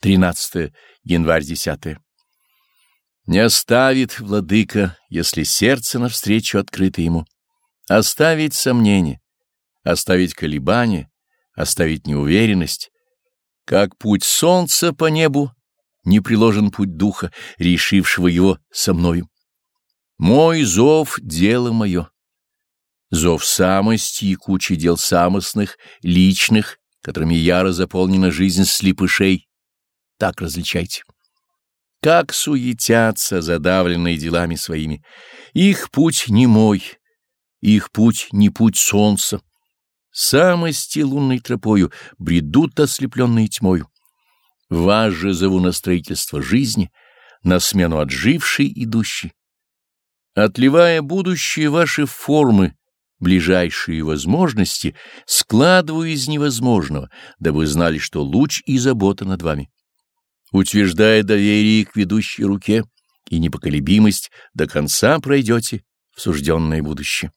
13 январь 10. Не оставит владыка, если сердце навстречу открыто ему. Оставить сомнение, оставить колебания, оставить неуверенность. Как путь солнца по небу, не приложен путь духа, решившего его со мною. Мой зов — дело мое. Зов самости и кучи дел самостных, личных, которыми яро заполнена жизнь слепышей, так различайте. Как суетятся, задавленные делами своими. Их путь не мой, их путь не путь солнца. Самости лунной тропою бредут ослепленные тьмою. Вас же зову на строительство жизни, на смену отжившей идущей. Отливая будущее ваши формы, ближайшие возможности, складываю из невозможного, дабы знали, что луч и забота над вами утверждая доверие к ведущей руке и непоколебимость, до конца пройдете в сужденное будущее.